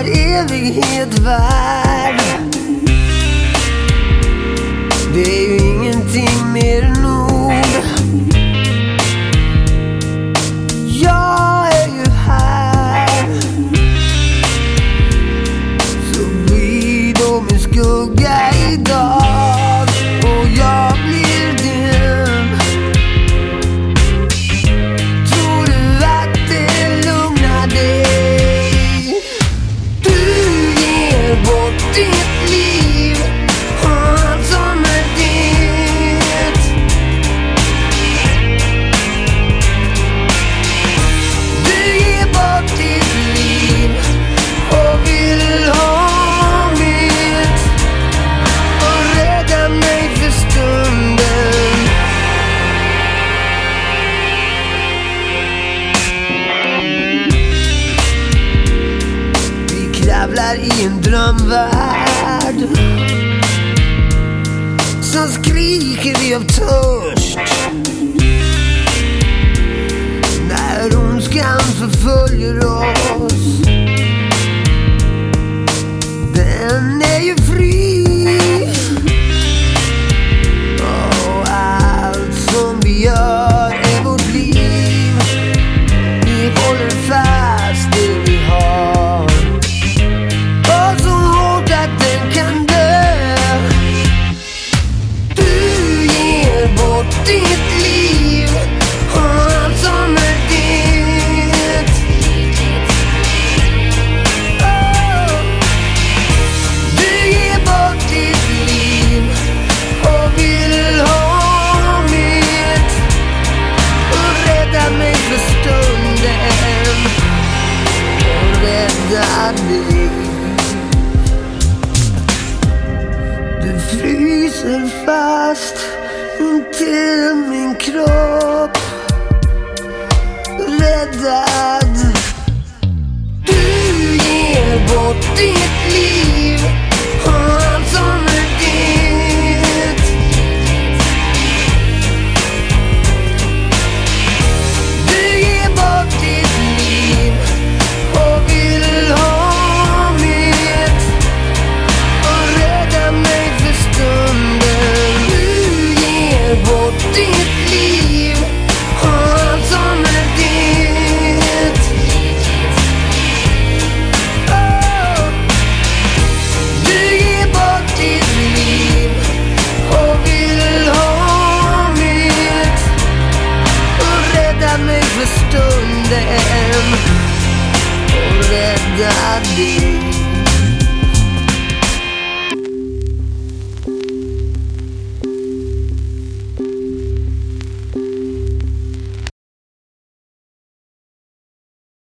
evighet värd. Det är ju ingenting mer än ord. Jag är ju här. Så vid då min skugga idag bort Vi i en drömvärld. Sen skriker vi av törst. När ondskan förföljer oss. Den är ju fri. Ditt liv och allt som är ditt. Oh. Du ger bort ditt liv och vill ha mitt. Och rädda mig för stunden. Och rädda dig. Du fryser fast till min kropp. Rädda mig för stunden och rädda dig